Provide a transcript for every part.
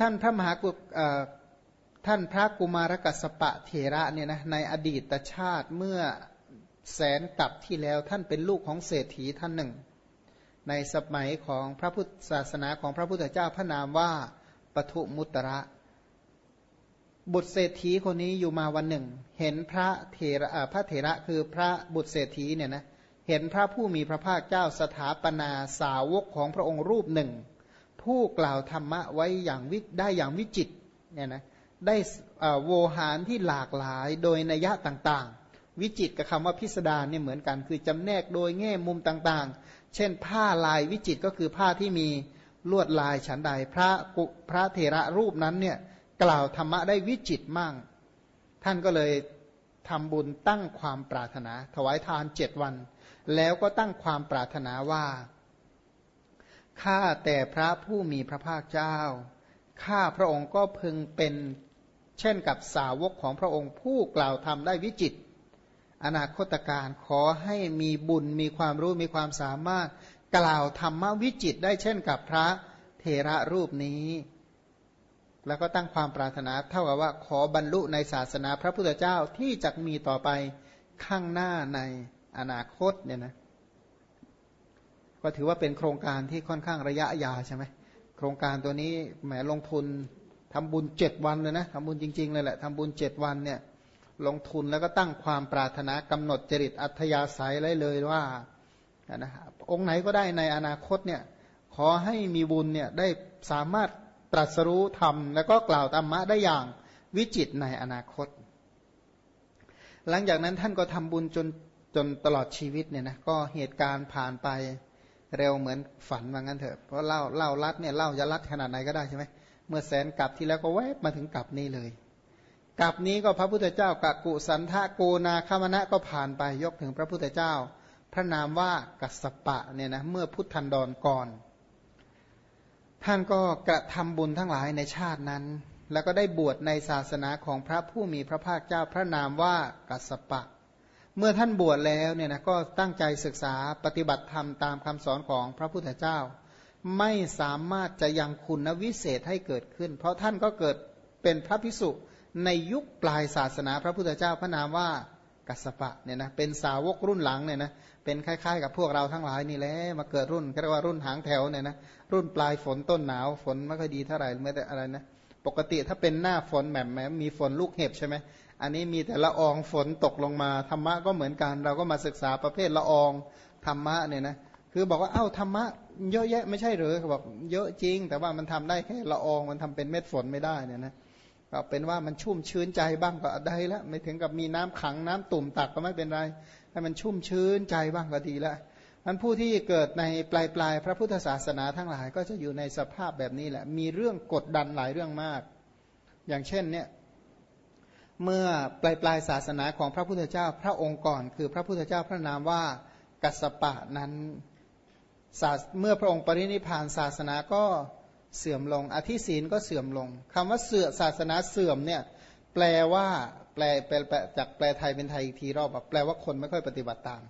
ท่านพระมหากุท่านพระกุมารกัสปะเถระเนี่ยนะในอดีตชาติเมื่อแสนกับที่แล้วท่านเป็นลูกของเศรษฐีท่านหนึ่ง ในสมัยของพระพุทธศาสนาของพระพุทธเจ้าพระนามว่าปทุมุตระ บุตรเศรษฐีคนนี้อยู่มาวันหนึ่ง เห็นพระเถระพระเถระคือพระบุตรเศรษฐีเนี่ยนะเห็นพระผู้มีพระภาคเจ้าสถาปนาสาวกของพระองค์รูปหนึ่ง ผู้กล่าวธรรมะไว้อย่างวิได้อย่างวิจิตเนี่ยนะได้โวหารที่หลากหลายโดยนัยะต่างๆ วิจิตกับคำว่าพิสดารเนี่ยเหมือนกัน คือจำแนกโดยแง่มุมต่างๆ เช่นผ้าลายวิจิตก็คือผ้าที่มีลวดลายฉันใดพระกุพระเถระรูปนั้นเนี่ยกล่าวธรรมะได้วิจิตมั่งท่านก็เลยทำบุญตั้งความปรารถนา ถวายทานเจ็ดวัน แล้วก็ตั้งความปรารถนาว่า ข้าแต่พระผู้มีพระภาคเจ้า ข้าพระองค์ก็พึงเป็นเช่นกับสาวกของพระองค์ผู้กล่าวทำได้วิจิต อนาคตการขอให้มีบุญมีความรู้มีความสามารถ กล่าวธรรมวิจิตได้เช่นกับพระเทระรูปนี้ แล้วก็ตั้งความปรารถนาเท่ากับว่าขอบรรลุในศาสนาพระพุทธเจ้าที่จะมีต่อไปข้างหน้าในอนาคตเนี่ยนะ ก็ถือว่าเป็นโครงการที่ค่อนข้างระยะยาวใช่ไหมโครงการตัวนี้แหมลงทุนทำบุญเจ็ดวันเลยนะทำบุญจริงๆเลยแหละทำบุญเจ็ดวันเนี่ยลงทุนแล้วก็ตั้งความปรารถนากำหนดจริตอัธยาศัยเลยเลยว่านะองค์ไหนก็ได้ในอนาคตเนี่ยขอให้มีบุญเนี่ยได้สามารถตรัสรู้ธรรม แล้วก็กล่าวธรรมะได้อย่างวิจิตในอนาคต หลังจากนั้นท่านก็ทำบุญจนจนตลอดชีวิตเนี่ยนะก็เหตุการณ์ผ่านไป เร็วเหมือนฝันว่างั้นเถอะเพราะเล่าเล่ารัดเนี่ยเล่าจะรัดขนาดไหนก็ได้ใช่ไหมเมื่อแสนกลับที่แล้วก็แวบมาถึงกลับนี้เลยกลับนี้ก็พระพุทธเจ้ากักุสันทะโกนาคามณะก็ผ่านไปยกถึงพระพุทธเจ้า พระนามว่ากัสปะเนี่ยนะเมื่อพุทธันดรก่อน ท่านก็กระทำบุญทั้งหลายในชาตินั้น แล้วก็ได้บวชในศาสนาของพระผู้มีพระภาคเจ้าพระนามว่ากัสปะ เมื่อท่านบวชแล้วเนี่ยนะก็ตั้งใจศึกษาปฏิบัติธรรมตามคำสอนของพระพุทธเจ้า ไม่สามารถจะยังคุณวิเศษให้เกิดขึ้น เพราะท่านก็เกิดเป็นพระพิสุในยุคปลายศาสนาพระพุทธเจ้าพระนามว่ากัสสปะเนี่ยนะเป็นสาวกรุ่นหลังเนี่ยนะเป็นคล้ายๆ กับพวกเราทั้งหลายนี่แหละมาเกิดรุ่นเรียกว่ารุ่นหางแถวเนี่ยนะรุ่นปลายฝนต้นหนาวฝนไม่ค่อยดีเท่าไหร่ไม่ได้อะไรนะปกติถ้าเป็นหน้าฝนแหมแหมมีฝนลูกเห็บใช่ไหม อันนี้มีแต่ละอองฝนตกลงมาธรรมะก็เหมือนกัน เราก็มาศึกษาประเภทละอองธรรมะเนี่ยนะคือบอกว่าเอ้าธรรมะเยอะแยะไม่ใช่หรือเขาบอกเยอะจริง แต่ว่ามันทำได้แค่ละอองมันทำเป็นเม็ดฝนไม่ได้เนี่ยนะก็เป็นว่ามันชุ่มชื้นใจบ้างก็ได้ล้วไม่ถึงกับมีน้ำขังน้ำตุ่มตักก็ไม่เป็นไรให้มันชุ่มชื้นใจบ้างก็ดีล้วมันผู้ที่เกิดในปลายปลายพระพุทธศาสนาทั้งหลาย ก็จะอยู่ในสภาพแบบนี้แหละ มีเรื่องกดดันหลายเรื่องมาก อย่างเช่นเนี่ย เมื่อปลายปลายศาสนาของพระพุทธเจ้าพระองค์ก่อน คือพระพุทธเจ้าพระนามว่ากัสปะนั้นเมื่อพระองค์ปรินิพานศาสนาก็เสื่อมลง อธิศีลก็เสื่อมลงคำว่าเสื่อศาสนาเสื่อมเนี่ยแปลว่าแปลแปลจากแปลไทยเป็นไทยอีกทีรอบแบบแปลว่าคนไม่ค่อยปฏิบัติตาม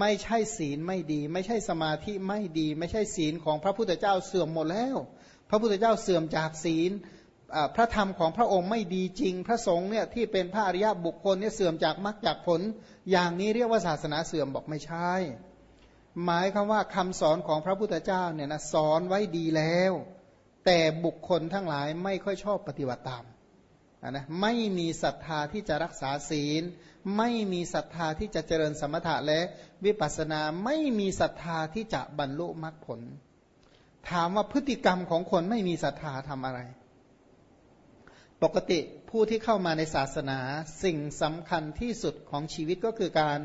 ไม่ใช่ศีลไม่ดี ไม่ใช่สมาธิไม่ดี ไม่ใช่ศีลของพระพุทธเจ้าเสื่อมหมดแล้ว พระพุทธเจ้าเสื่อมจากศีล พระธรรมของพระองค์ไม่ดีจริง พระสงฆ์เนี่ยที่เป็นพระอริยบุคคลเนี่ยเสื่อมจากมรรคจากผล อย่างนี้เรียกว่าศาสนาเสื่อมบอกไม่ใช่หมายคำว่าคำสอนของพระพุทธเจ้าเนี่ยนะสอนไว้ดีแล้ว แต่บุคคลทั้งหลายไม่ค่อยชอบปฏิบัติตามนะไม่มีศรัทธาที่จะรักษาศีล ไม่มีศรัทธาที่จะเจริญสมถะและวิปัสสนาไม่มีศรัทธาที่จะบรรลุมรรคผล ถามว่าพฤติกรรมของคนไม่มีศรัทธาทำอะไร ปกติผู้ที่เข้ามาในศาสนาสิ่งสำคัญที่สุดของชีวิตก็คือการ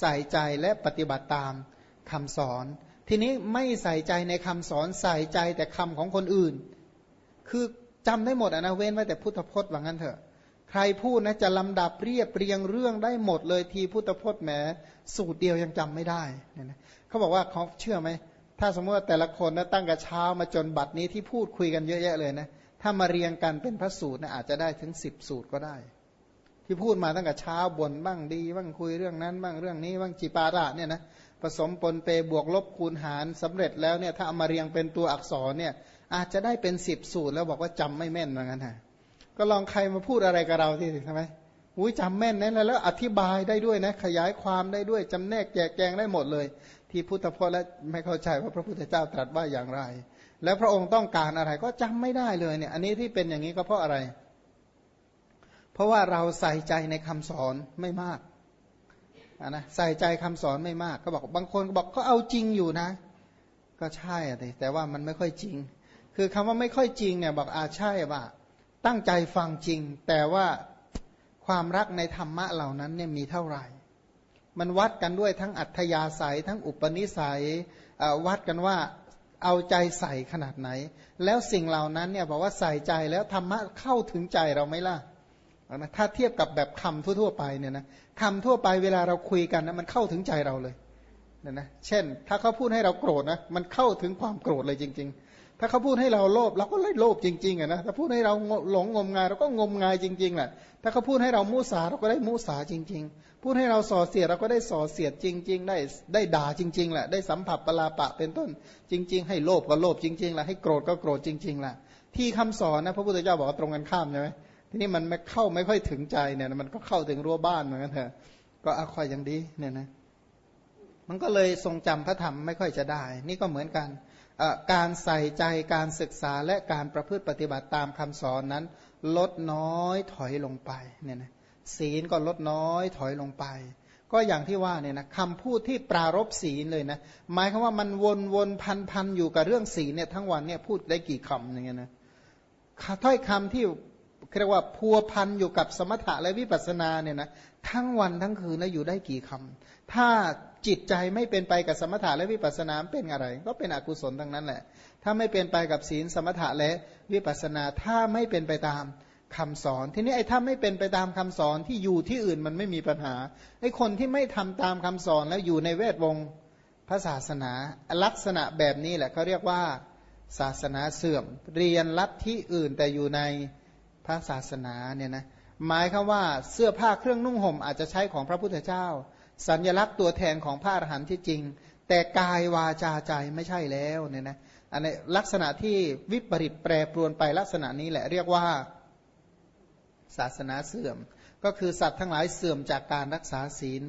ใส่ใจและปฏิบัติตามคำสอน ทีนี้ไม่ใส่ใจในคำสอนใส่ใจแต่คำของคนอื่น คือจำได้หมดอนะเว้นไว้แต่พุทธพจน์ว่างั้นเถอะ ใครพูดนะจะลำดับเรียบเรียงเรื่องได้หมดเลยทีพุทธพจน์แหมสูตรเดียวยังจำไม่ได้เนี่ยนะเขาบอกว่าเขาเชื่อไหมถ้าสมมติว่าแต่ละคนนะตั้งแต่เช้ามาจนบัดนี้ที่พูดคุยกันเยอะแยะเลยนะ ถ้ามาเรียงกันเป็นพระสูตรนะอาจจะได้ถึงสิบสูตรก็ได้ ที่พูดมาตั้งแต่เช้าบ่นบ้างดี บ้างคุยเรื่องนั้น บ้างเรื่องนี้บ้างจีปาระเนี่ยนะผสมปนเปบวกลบคูณหารสำเร็จแล้วเนี่ยถ้าเอามาเรียงเป็นตัวอักษรเนี่ยอาจจะได้เป็นสิบสูตรแล้วบอกว่าจำไม่แม่นเหมือนกันฮะก็ลองใครมาพูดอะไรกับเราที่ใช่ไหมอุ้ยจำแม่นนะแล้ว อธิบายได้ด้วยนะขยายความได้ด้วยจำแนกแจกแจงได้หมดเลย ที่พุทธพจน์และไม่เข้าใจว่าพระพุทธเจ้าตรัสว่าอย่างไร แล้วพระองค์ต้องการอะไรก็จำไม่ได้เลยเนี่ย อันนี้ที่เป็นอย่างนี้ก็เพราะอะไร เพราะว่าเราใส่ใจในคำสอนไม่มากนะใส่ใจคำสอนไม่มาก ก็บอกบางคนก็บอกก็เอาจริงอยู่นะ ก็ใช่แต่ว่ามันไม่ค่อยจริง คือคำว่าไม่ค่อยจริงเนี่ยบอกอาใช่ว่า ตั้งใจฟังจริง แต่ว่าความรักในธรรมะเหล่านั้นเนี่ยมีเท่าไหร่ มันวัดกันด้วยทั้งอัธยาศัยทั้งอุปนิสัยวัดกันว่า เอาใจใส่ขนาดไหน แล้วสิ่งเหล่านั้นเนี่ยบอกว่าใส่ใจแล้วธรรมะเข้าถึงใจเราไหมล่ะถ้าเทียบกับแบบคำทั่ว ๆ ไปเนี่ยนะคำทั่วไปเวลาเราคุยกันนะมันเข้าถึงใจเราเลยเนี่ยนะเช่น ถ้าเขาพูดให้เราโกรธนะมันเข้าถึงความโกรธเลยจริง ๆถ้าเขาพูดให้เราโลภเราก็เลยโลภจริงๆอะนะถ้าพูดให้เราหลงงมงายเราก็งมงายจริงๆแหละถ้าเขาพูดให้เรามุสาเราก็ได้มุสาจริง ๆ พูดให้เราส่อเสียดเราก็ได้ส่อเสียดจริง ๆ ได้ได้ด่าจริงๆแหละได้สัมผัสปลาปะเป็นต้นจริง ๆ ให้โลภก็โลภจริงๆแหละให้โกรธก็โกรธจริงๆแหละที่คำสอนนะพระพุทธเจ้าบอกว่าตรงกันข้ามใช่ไหมทีนี้มันไม่เข้าไม่ค่อยถึงใจเนี่ยมันก็เข้าถึงรั้วบ้านเหมือนกันเถอะก็อคอยอย่างดีเนี่ยนะ มันก็เลยทรงจำพระธรรมไม่ค่อยจะได้ นี่ก็เหมือนกัน การใส่ใจการศึกษาและการประพฤติปฏิบัติตามคำสอนนั้น ลดน้อยถอยลงไปเนี่ยนะศีลก็ลดน้อยถอยลงไป ก็อย่างที่ว่าเนี่ยนะคำพูดที่ปรารบศีลเลยนะหมายคือว่ามันวนวนพันพันอยู่กับเรื่องศีลเนี่ยทั้งวันเนี่ยพูดได้กี่คำอย่างเงี้ยนะถ้อยคำที่เรียกว่าพัวพันอยู่กับสมถะและวิปัสสนาเนี่ยนะ ทั้งวันทั้งคืนแล้วอยู่ได้กี่คำถ้าจิตใจไม่เป็นไปกับสมถะและวิปัสสนาเป็นอะไร ก็เป็นอกุศลทั้งนั้นแหละ ถ้าไม่เป็นไปกับศีลสมถะและวิปัสสนาถ้าไม่เป็นไปตามคำสอน ทีนี้ไอ้ถ้าไม่เป็นไปตามคำสอนที่อยู่ที่อื่นมันไม่มีปัญหาไอ้คนที่ไม่ทำตามคำสอนแล้วอยู่ในเวทวงพระศาสนาลักษณะแบบนี้แหละเขาเรียกว่าศาสนาเสื่อม เรียนลัทธิอื่นแต่อยู่ในพระศาสนาเนี่ยนะ หมายคือว่าเสื้อผ้าเครื่องนุ่งห่มอาจจะใช้ของพระพุทธเจ้า สัญลักษณ์ตัวแทนของพระอรหันต์ที่จริง แต่กายวาจาใจไม่ใช่แล้วเนี่ยนะอันนี้ลักษณะที่วิปริตแปรปรวนไปลักษณะนี้แหละเรียกว่าศาสนาเสื่อม ก็คือสัตว์ทั้งหลายเสื่อมจากการรักษาศีล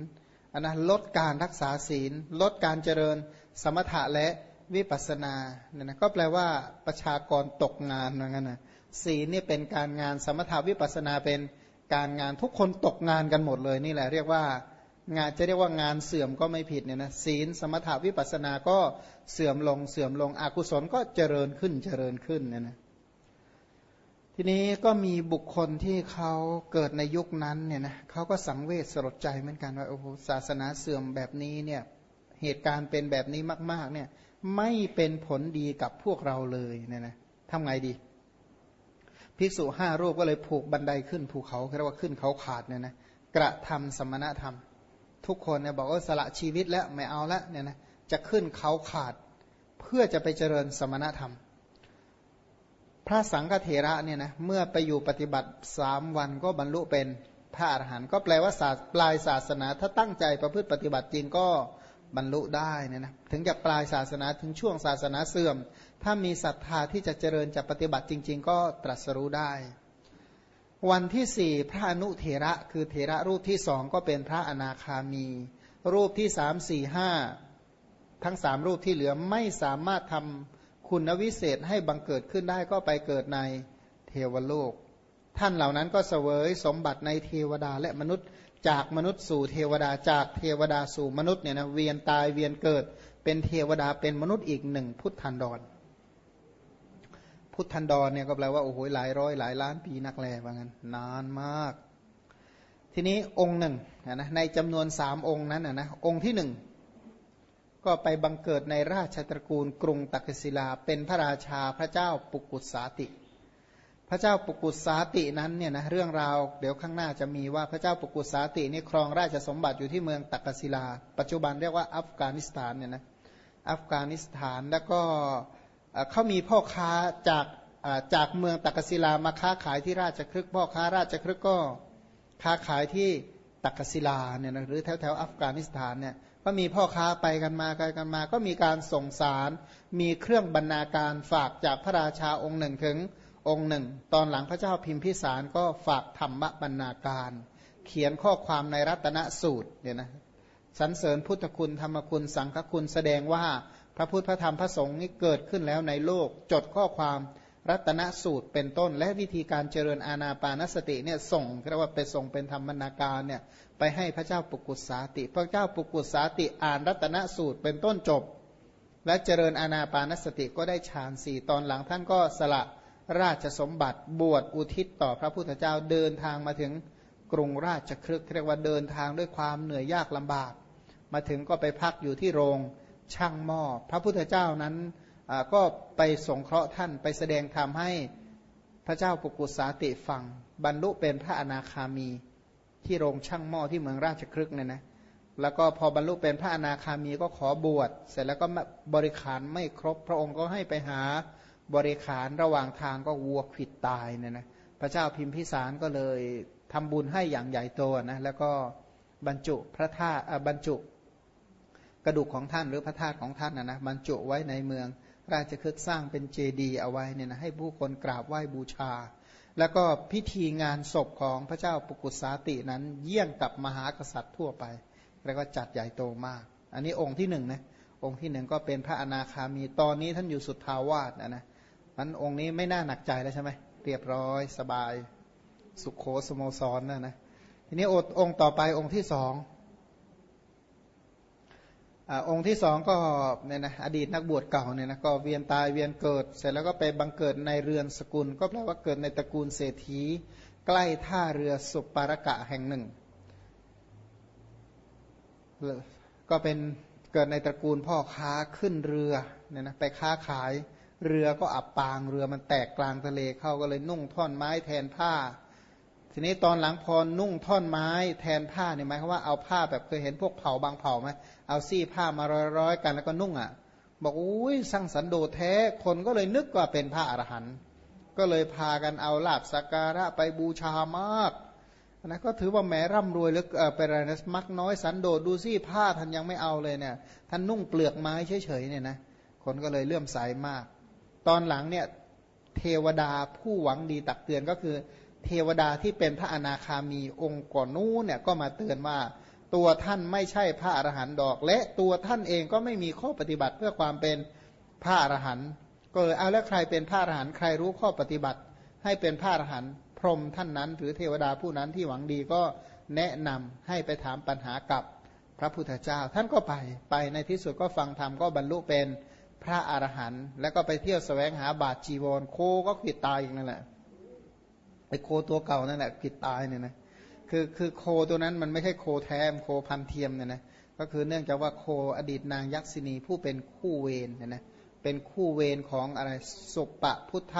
อันนะลดการรักษาศีล ลดการเจริญสมถะและวิปัสสนาเนี่ยนะก็แปลว่าประชากรตกงานเหมือนกันนะ ศีลนี่เป็นการงานสมถะวิปัสนาเป็นการงานทุกคนตกงานกันหมดเลยนี่แหละเรียกว่างานจะเรียกว่างานเสื่อมก็ไม่ผิดเนี่ยนะศีลสมถาวิปัสนาก็เสื่อมลงเสื่อมลงอกุศลก็เจริญขึ้นเจริญขึ้นเนี่ยนะทีนี้ก็มีบุคคลที่เขาเกิดในยุคนั้นเนี่ยนะเขาก็สังเวชสลดใจเหมือนกันว่าโอ้โหศาสนาเสื่อมแบบนี้เนี่ยเหตุการณ์เป็นแบบนี้มาก ๆ เนี่ยไม่เป็นผลดีกับพวกเราเลยเนี่ยนะทำไงดี ภิกษุห้ารูปก็เลยผูกบันไดขึ้นภูเขาเรียกว่าขึ้นเขาขาดเนี่ยนะกระทำสมณธรรม ทุกคนเนี่ยบอกว่าสละชีวิตแล้วไม่เอาละเนี่ยนะจะขึ้นเขาขาดเพื่อจะไปเจริญสมณธรรม พระสังฆเถระเนี่ยนะเมื่อไปอยู่ปฏิบัติสามวันก็บรรลุเป็นพระอรหันต์ก็แปลว่าศาสปลายศาสนาถ้าตั้งใจประพฤติปฏิบัติจริงก็ บรรลุได้เนี่ยนะถึงจะปลายศาสนาถึงช่วงศาสนาเสื่อม ถ้ามีศรัทธาที่จะเจริญจะปฏิบัติจริง ๆ ก็ตรัสรู้ได้ วันที่สี่พระอนุเถระคือเถระรูปที่สองก็เป็นพระอนาคามี รูปที่สามสี่ห้าทั้งสามรูปที่เหลือไม่สามารถทำคุณวิเศษให้บังเกิดขึ้นได้ก็ไปเกิดในเทวโลก ท่านเหล่านั้นก็เสวยสมบัติในเทวดาและมนุษย์ จากมนุษย์สู่เทวดาจากเทวดาสู่มนุษย์เนี่ยนะเวียนตายเวียนเกิด เป็นเทวดาเป็นมนุษย์อีกหนึ่งพุทธันดร พุทธันดรเนี่ยก็แปลว่าโอ้โหหลายร้อยหลายล้านปีนักแลว่างั้นนานมาก ทีนี้องค์หนึ่งนะในจำนวนสามองค์นั้นนะองค์ที่หนึ่งก็ไปบังเกิดในราชตระกูลกรุงตักศิลา เป็นพระราชาพระเจ้าปุกุสาติ ระเจ้าปุกุสาตินั้นเนี่ยนะเรื่องราวเดี๋ยวข้างหน้าจะมีว่าพระเจ้าปุกุสาตินี่ครองราชสมบัติอยู่ที่เมืองตักศิลา ปัจจุบันเรียกว่าอัฟกานิสถานเนี่ยนะอัฟกานิสถานแล้วก็เขามีพ่อค้าจากจากเมืองตักศิลามาค้าขายที่ราชครึกพ่อค้าราชครึกก็ค้าขายที่ตักศิลาเนี่ยนะหรือแถวแถวอัฟกานิสถานเนี่ยก็มีพ่อค้าไปกันมาไปกันมา ก็มีการส่งสารมีเครื่องบรรณาการฝากจากพระราชาองค์หนึ่งถึง องค์หนึ่ง ตอนหลังพระเจ้าพิมพิสารก็ฝากธรรมบรรณาการ เขียนข้อความในรัตนสูตรเนี่ยนะสรรเสริญพุทธคุณธรรมคุณสังฆคุณแสดงว่าพระพุทธพระธรรมพระสงฆ์นี่เกิดขึ้นแล้วในโลก จดข้อความรัตนสูตรเป็นต้น และวิธีการเจริญอาณาปานสติเนี่ยส่งเรียกว่าไปส่งเป็นธรรมนาการเนี่ยไปให้พระเจ้าปุกุสาติ พระเจ้าปุกุสาติอ่านรัตนสูตรเป็นต้นจบ และเจริญอาณาปานสติก็ได้ฌานสี่ตอนหลังท่านก็สละ ราชสมบัติบวชอุทิศต่อพระพุทธเจ้าเดินทางมาถึงกรุงราชครึกเรียกว่าเดินทางด้วยความเหนื่อยยากลำบาก มาถึงก็ไปพักอยู่ที่โรงช่างหม้อพระพุทธเจ้านั้นก็ไปสงเคราะห์ท่านไปแสดงธรรมให้พระเจ้าปุกุสาติฟัง บรรลุเป็นพระอนาคามีที่โรงช่างหม้อที่เมืองราชครึกเนี่ยนะแล้วก็พอบรรลุเป็นพระอนาคามีก็ขอบวช เสร็จแล้วก็บริขารไม่ครบพระองค์ก็ให้ไปหา บริขารระหว่างทางก็วัวขิดตายเนี่ยนะพระเจ้าพิมพิสารก็เลยทำบุญให้อย่างใหญ่โตนะแล้วก็บรรจุพระธาตุบรรจุกระดูกของท่านหรือพระธาตุของท่านนะนะบรรจุไว้ในเมือง ราชคฤห์สร้างเป็นเจดีย์เอาไว้เนี่ยนะให้ผู้คนกราบไหว้บูชา แล้วก็พิธีงานศพของพระเจ้าปุกุสาตินั้น เยี่ยงกับมหากษัตริย์ทั่วไป แล้วก็จัดใหญ่โตมาก อันนี้องค์ที่หนึ่งนะองค์ที่หนึ่งก็เป็นพระอนาคามีตอนนี้ท่านอยู่สุดทาวาสนะนะ มันองค์นี้ไม่น่าหนักใจแล้วใช่ไหมเรียบร้อยสบาย สุขโขสโมสรนนะนะทีนี้องค์ต่อไปองค์ที่สององค์ที่สองก็เนี่ยนะอดีตนักบวชเก่าเนี่ยนะก็เวียนตายเวียนเกิด เสร็จแล้วก็ไปบังเกิดในเรือนสกุล ก็แปลว่าเกิดในตระกูลเศรษฐี ใกล้ท่าเรือสุปารกะแห่งหนึ่ง ก็เป็นเกิดในตระกูลพ่อค้าขึ้นเรือเนี่ยนะไปค้าขาย เรือก็อับปางเรือมันแตกกลางทะเลเข้าก็เลยนุ่งท่อนไม้แทนผ้า ทีนี้ตอนหลังพอนุ่งท่อนไม้แทนผ้าเนี่ยหมายความว่าเอาผ้าแบบเคยเห็นพวกเผาบางเผาไหมเอาซี่ผ้ามาร้อยๆกันแล้วก็นุ่งอะ บอกอุ้ยสร้างสันโดษแท้คนก็เลยนึกว่าเป็นพระอรหันต์ก็เลยพากันเอาลาบสักการะไปบูชามากนะก็ถือว่าแหมร่ำรวยหรือเป็นอะไรนะมักน้อยสันโดษดูซี่ผ้าท่านยังไม่เอาเลยเนี่ยท่านนุ่งเปลือกไม้เฉยๆเนี่ยนะคนก็เลยเลื่อมใสามาก ตอนหลังเนี่ยเทวดาผู้หวังดีตักเตือนก็คือ เทวดาที่เป็นพระอนาคามีองค์ก่อนนู้นเนี่ยก็มาเตือนว่า ตัวท่านไม่ใช่พระอรหันต์ดอก และตัวท่านเองก็ไม่มีข้อปฏิบัติเพื่อความเป็นพระอรหันต์ก็เลยเอาแล้วใครเป็นพระอรหันต์ใครรู้ข้อปฏิบัติ ให้เป็นพระอรหันต์พรหมท่านนั้น หรือเทวดาผู้นั้นที่หวังดีก็แนะนำให้ไปถามปัญหากับพระพุทธเจ้า ท่านก็ไปไปในที่สุดก็ฟังธรรมก็บรรลุเป็น พระอรหันต์แล้วก็ไปเที่ยวสแสวงหาบาตรจีวรโคก็ขิดตายอีกนั่นแหละไอโคตัวเก่านั่นแหละขิดตายเนี่ยนะคือคือโคตัวนั้นมันไม่ใช่โคแท้โคพันเทียมเนี่ยนะก็คือเนื่องจากว่าโคอดีตนางยักษินีผู้เป็นคู่เวรเนี่ยนะเป็นคู่เวรของอะไรสุปะพุทธ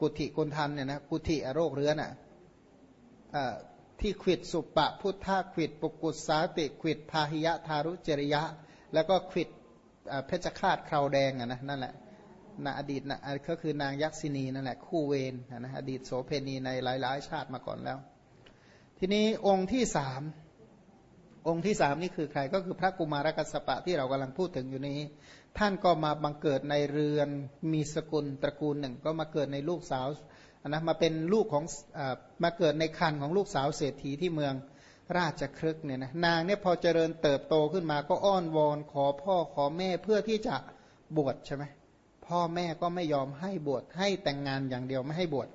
กุฏิกุณทันเนี่ยนะกุฏิโรคเรื้อนอะที่ขิดสุปะพุทธขิดปุกุสาติขิดพาหิยะทารุจริยะ แล้วก็ขิด เพชฌฆาตคราวแดงอะนะนั่นแหละนะอดีตนะก็คือนางยักษินีนั่นแหละคู่เวรนะอดีตโสเพณีในหลาย ๆ ชาติมาก่อนแล้ว ทีนี้องค์ที่สามองค์ที่สามนี่คือใครก็คือพระกุมารกัสปะที่เรากำลังพูดถึงอยู่นี้ ท่านก็มาบังเกิดในเรือนมีสกุลตระกูลหนึ่ง ก็มาเกิดในลูกสาวนะมาเป็นลูกของอมาเกิดในคันของลูกสาวเศรษฐีที่เมือง ราชครึกเนี่ยนะนางเนี่ยพอเจริญเติบโตขึ้นมาก็อ้อนวอนขอพ่อขอแม่เพื่อที่จะบวชใช่ไหมพ่อแม่ก็ไม่ยอมให้บวชให้แต่งงานอย่างเดียวไม่ให้บวช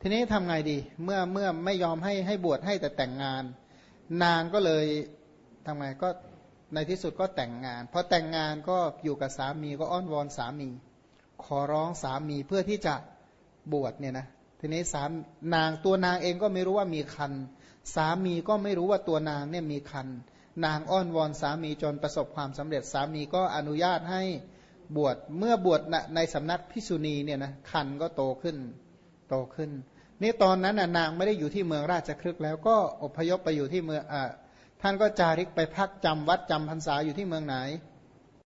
ทีนี้ทำไงดี เมื่อเมื่อไม่ยอมให้ให้บวชให้แต่แต่งงาน นางก็เลยทำไงก็ในที่สุดก็แต่งงานพอแต่งงานก็อยู่กับสามีก็อ้อนวอนสามี ขอร้องสามีเพื่อที่จะบวชเนี่ยนะ ทีนี้สามนางตัวนางเองก็ไม่รู้ว่ามีคัน สามีก็ไม่รู้ว่าตัวนางเนี่ยมีคัน นางอ้อนวอนสามีจนประสบความสำเร็จ สามีก็อนุญาตให้บวชเมื่อบวชในสำนักพิษุณีเนี่ยนะคันก็โตขึ้นโตขึ้นนี่ตอนนั้นน่ะนางไม่ได้อยู่ที่เมืองราชครึกแล้วก็อพยพไปอยู่ที่เมืองอ่าท่านก็จาริกไปพักจำวัดจำพรรษาอยู่ที่เมืองไหน